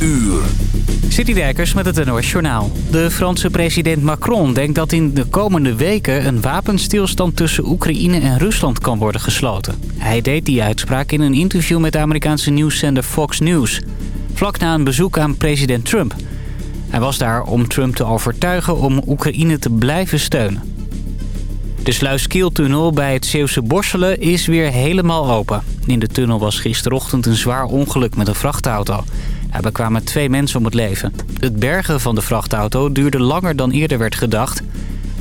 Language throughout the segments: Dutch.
uur. Met het NOS Journaal. De Franse president Macron denkt dat in de komende weken... een wapenstilstand tussen Oekraïne en Rusland kan worden gesloten. Hij deed die uitspraak in een interview met de Amerikaanse nieuwszender Fox News. Vlak na een bezoek aan president Trump. Hij was daar om Trump te overtuigen om Oekraïne te blijven steunen. De Sluiskieltunnel bij het Zeeuwse Borselen is weer helemaal open. In de tunnel was gisterochtend een zwaar ongeluk met een vrachtauto. Daarbij kwamen twee mensen om het leven. Het bergen van de vrachtauto duurde langer dan eerder werd gedacht.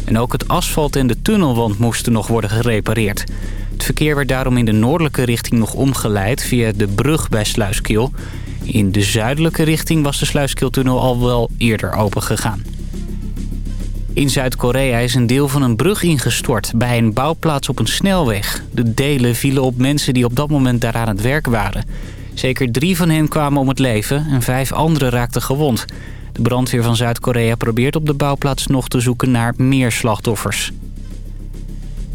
En ook het asfalt en de tunnelwand moesten nog worden gerepareerd. Het verkeer werd daarom in de noordelijke richting nog omgeleid via de brug bij Sluiskiel. In de zuidelijke richting was de Sluiskieltunnel al wel eerder open gegaan. In Zuid-Korea is een deel van een brug ingestort bij een bouwplaats op een snelweg. De delen vielen op mensen die op dat moment daar aan het werk waren. Zeker drie van hen kwamen om het leven en vijf anderen raakten gewond. De brandweer van Zuid-Korea probeert op de bouwplaats nog te zoeken naar meer slachtoffers.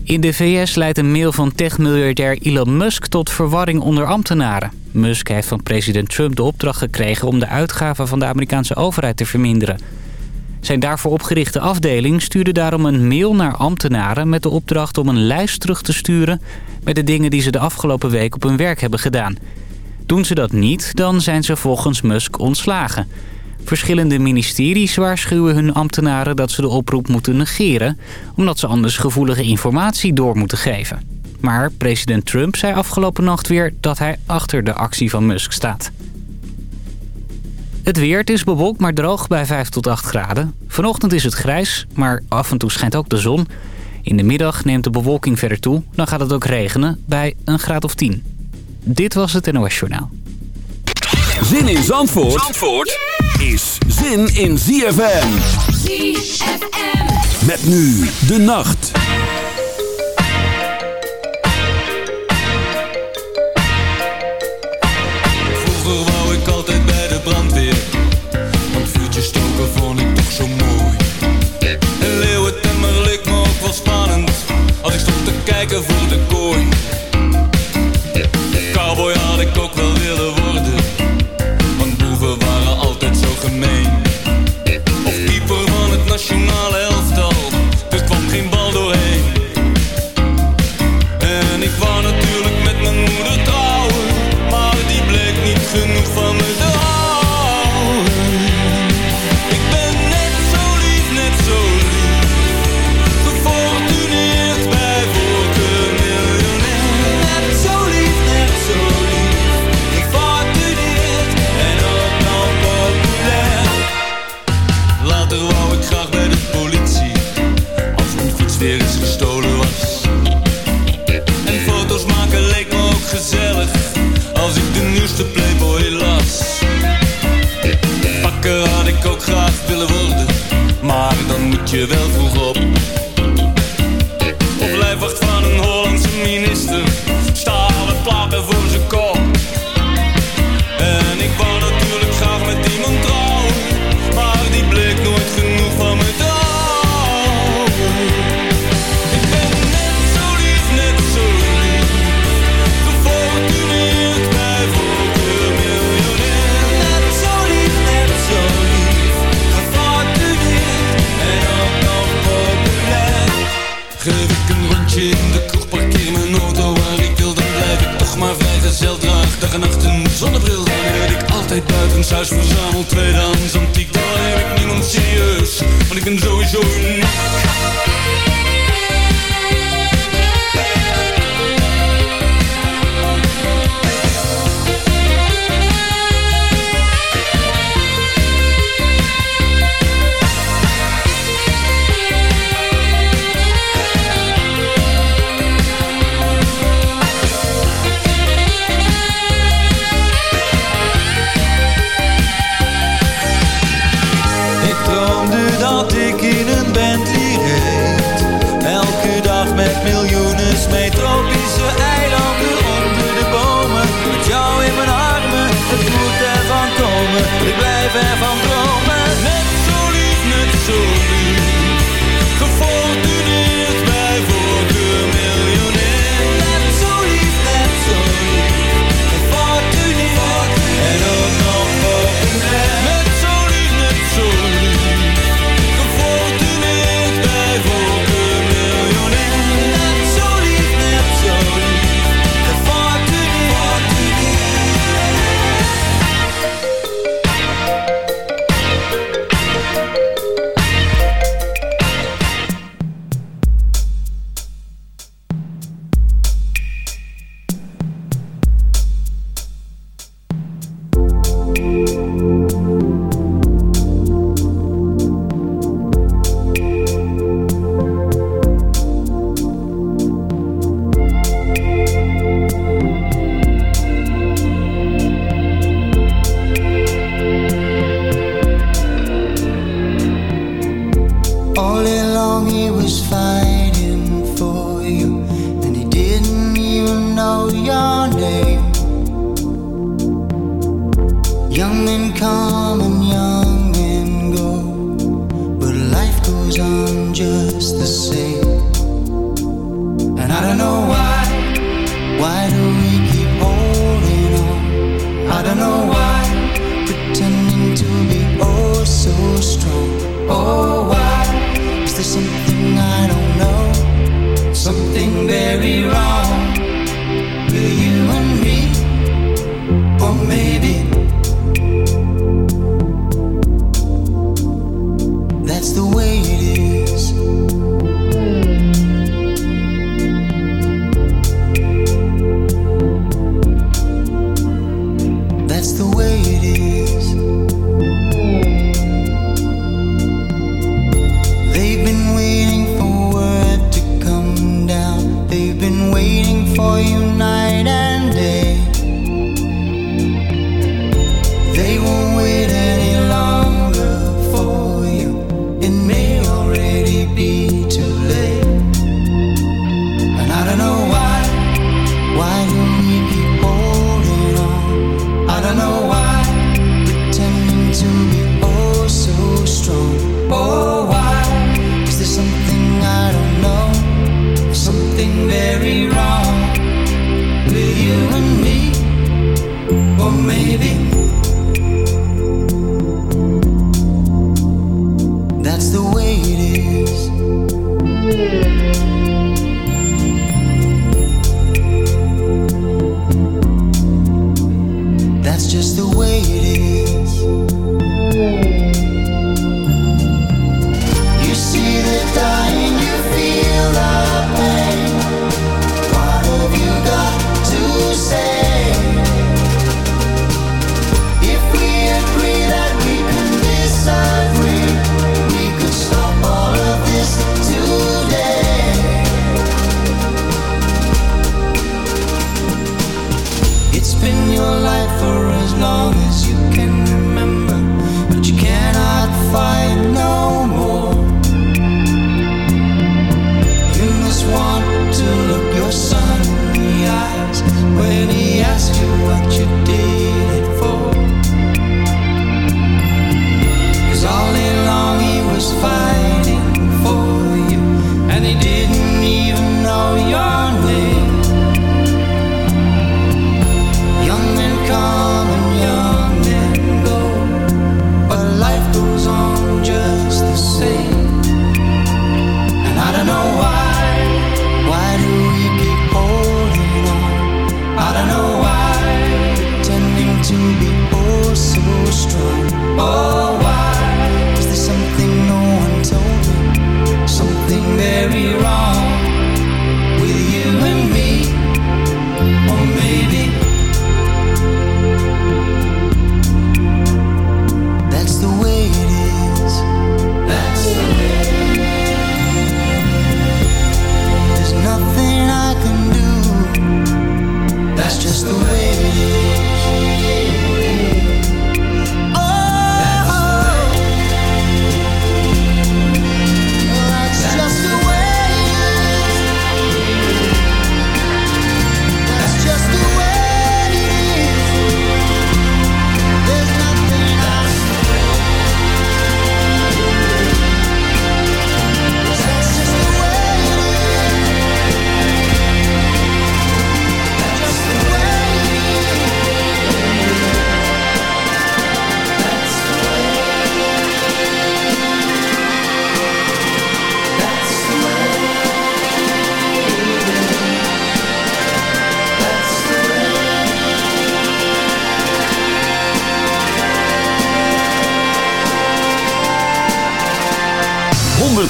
In de VS leidt een mail van techmiljardair Elon Musk tot verwarring onder ambtenaren. Musk heeft van president Trump de opdracht gekregen om de uitgaven van de Amerikaanse overheid te verminderen. Zijn daarvoor opgerichte afdeling stuurde daarom een mail naar ambtenaren... met de opdracht om een lijst terug te sturen... met de dingen die ze de afgelopen week op hun werk hebben gedaan. Doen ze dat niet, dan zijn ze volgens Musk ontslagen. Verschillende ministeries waarschuwen hun ambtenaren dat ze de oproep moeten negeren... omdat ze anders gevoelige informatie door moeten geven. Maar president Trump zei afgelopen nacht weer dat hij achter de actie van Musk staat. Het weer, het is bewolkt maar droog bij 5 tot 8 graden. Vanochtend is het grijs, maar af en toe schijnt ook de zon. In de middag neemt de bewolking verder toe. Dan gaat het ook regenen bij een graad of 10. Dit was het NOS Journaal. Zin in Zandvoort, Zandvoort is zin in ZFM. ZFM. Met nu de nacht. Vroeger wou ik altijd bij de brandweer Want vuurtjes stoken vond ik toch zo mooi En leeuwentemmer leek me ook wel spannend Als ik stond te kijken voor de kooi draag dag en nacht een zonnebril red ik altijd buitenshuis, verzamel tweedehands antiek Dan heb ik niemand serieus, want ik ben sowieso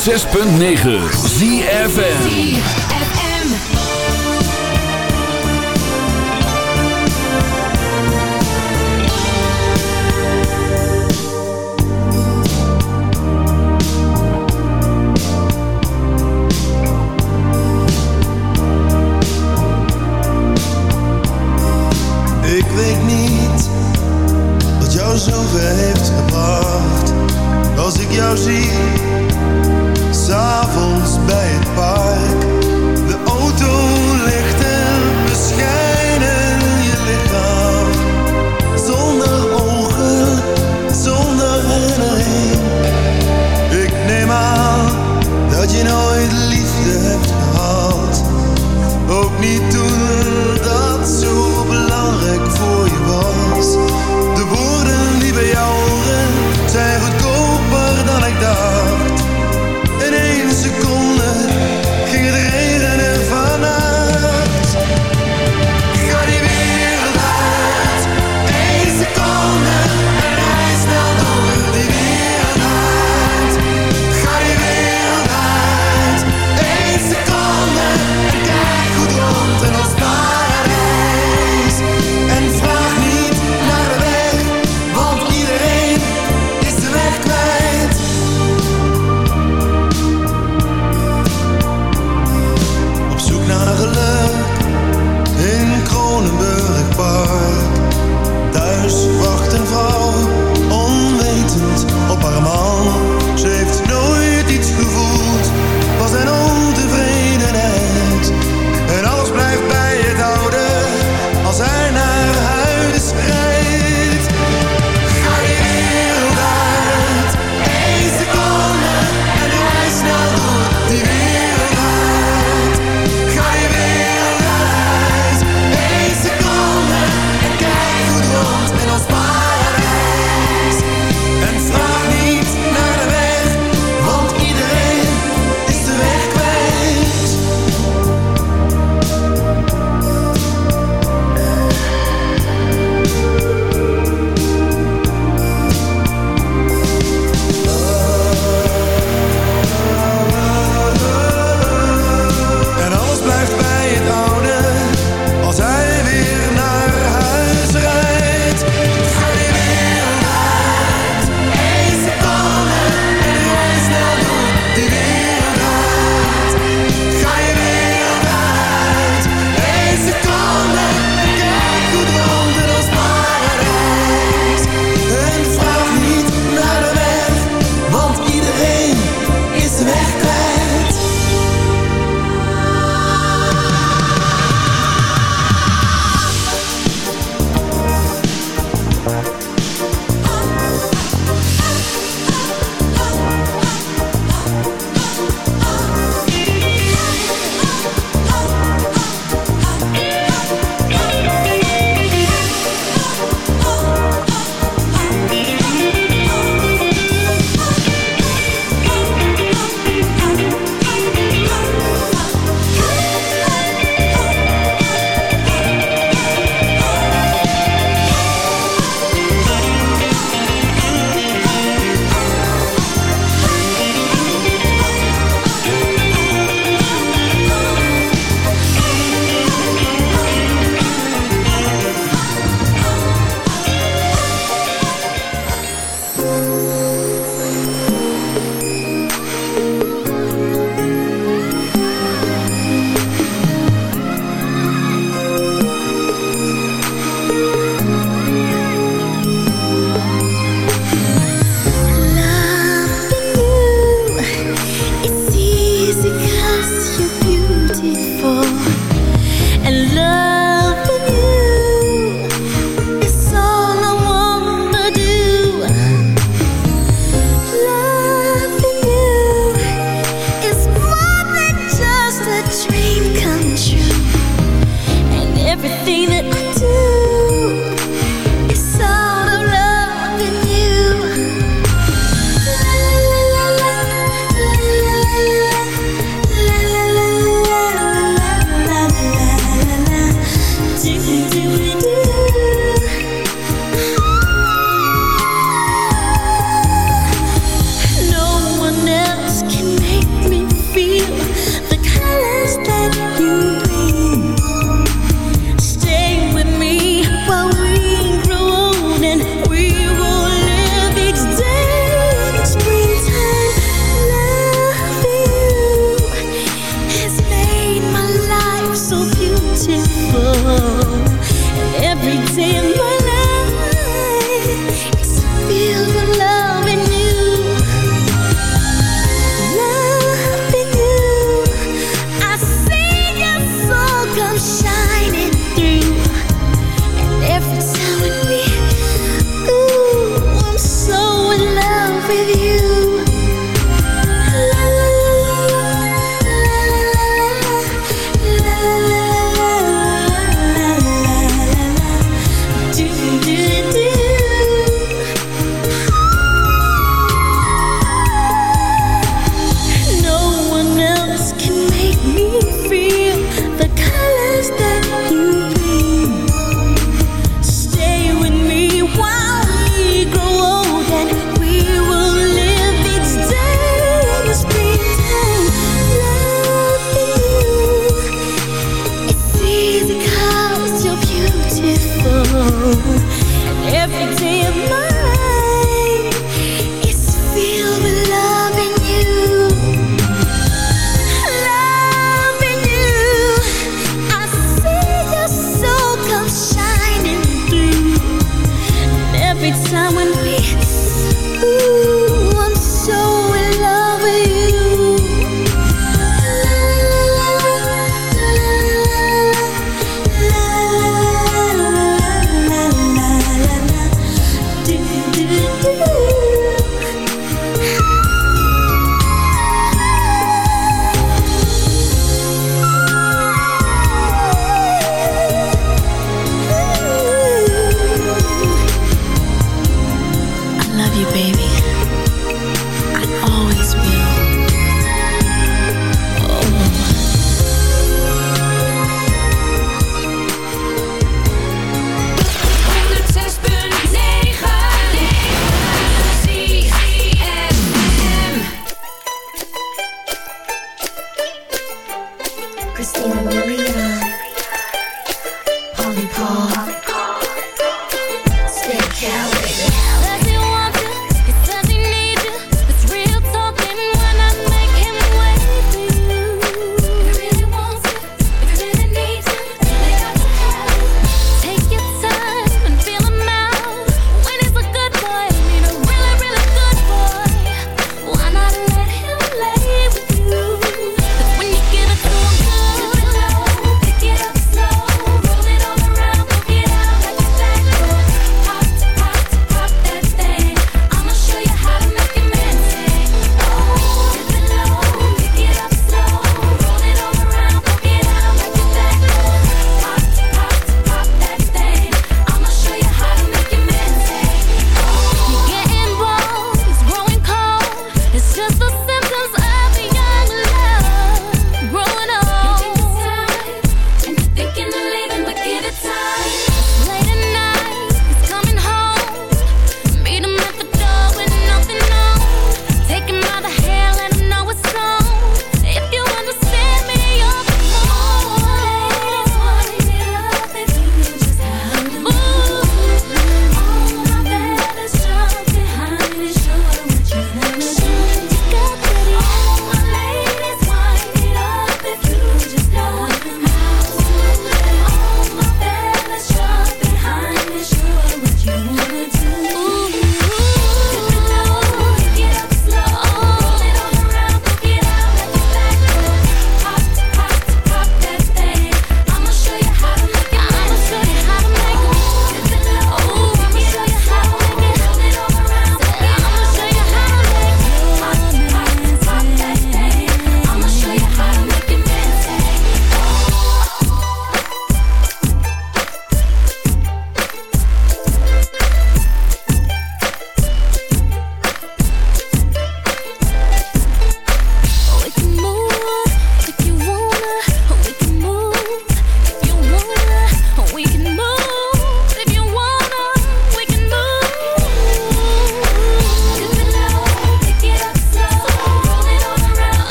106.9 ZFN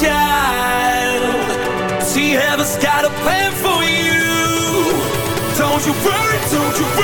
child. See, heaven's got a plan for you. Don't you worry, don't you worry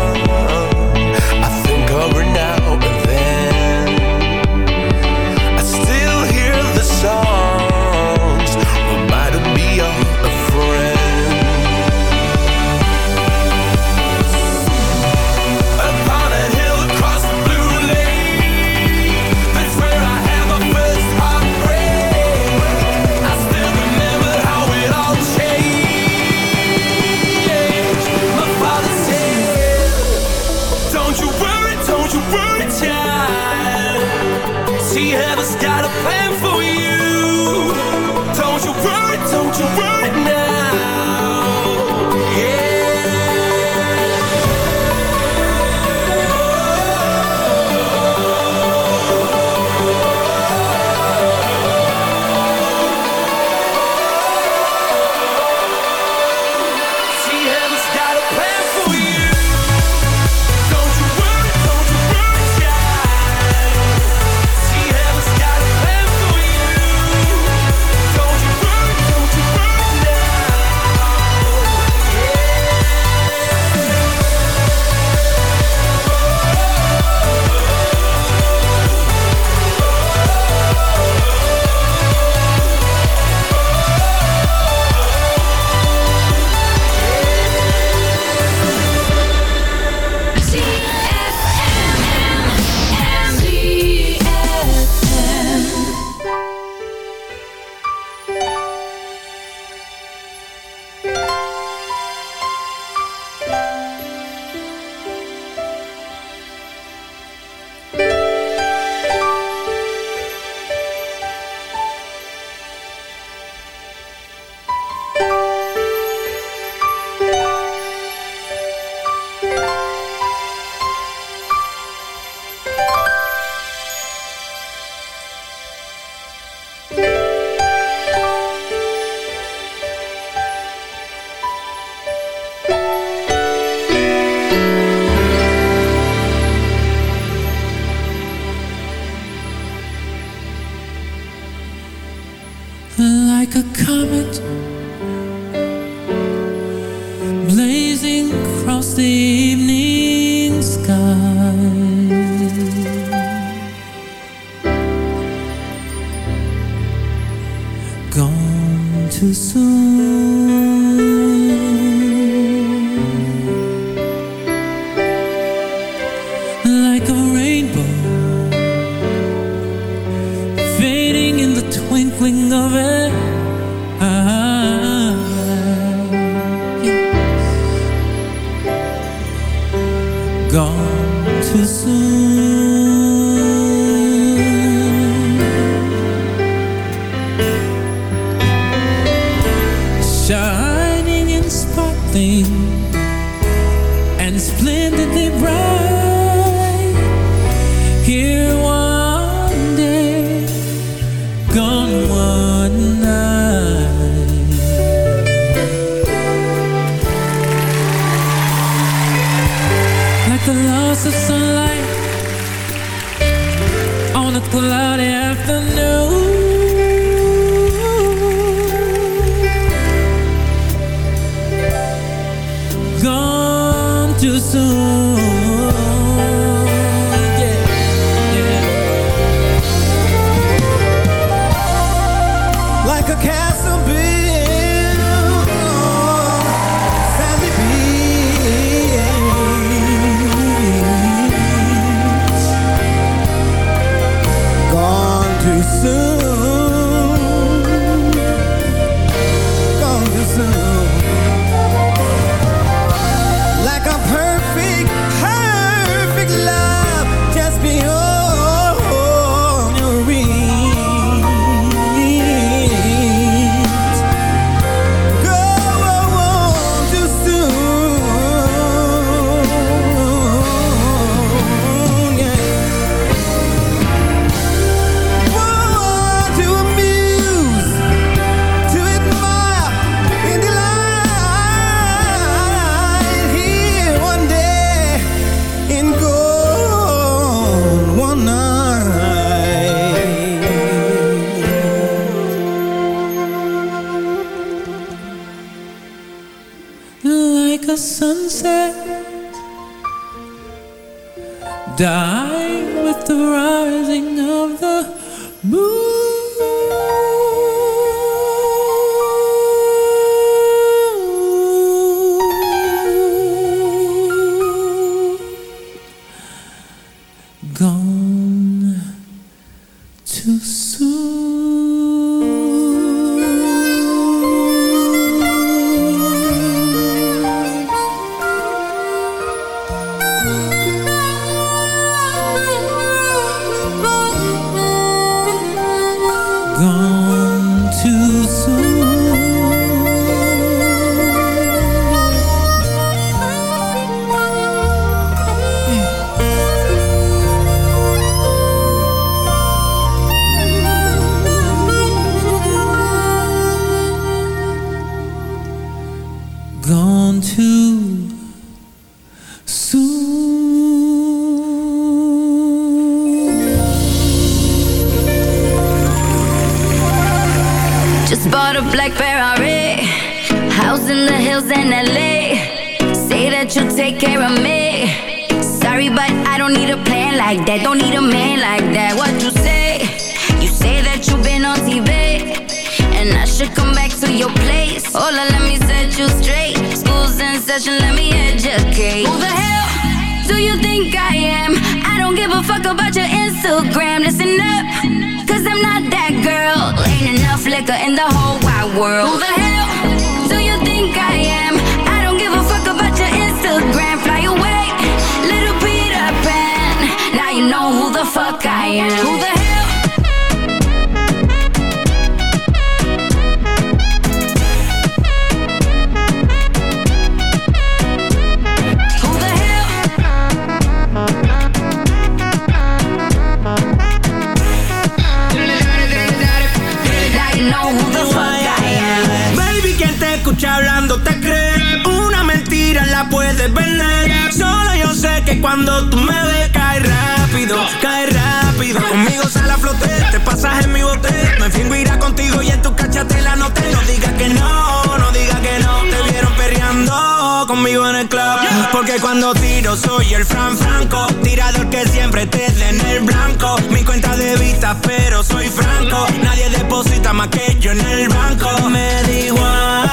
Pero soy franco. Nadie deposita más que yo en el banco. Me da igual.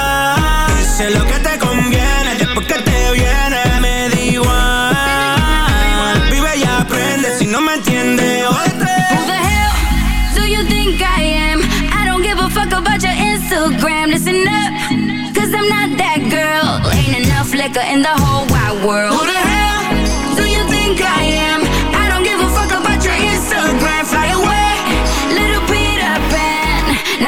Sé lo que te conviene después que te viene. Me da igual. Vive y aprende si no me entiendes. Who the hell do you think I am? I don't give a fuck about your Instagram. Listen up, cause I'm not that girl. Ain't enough liquor in the whole wide world. Who the hell do you think I am?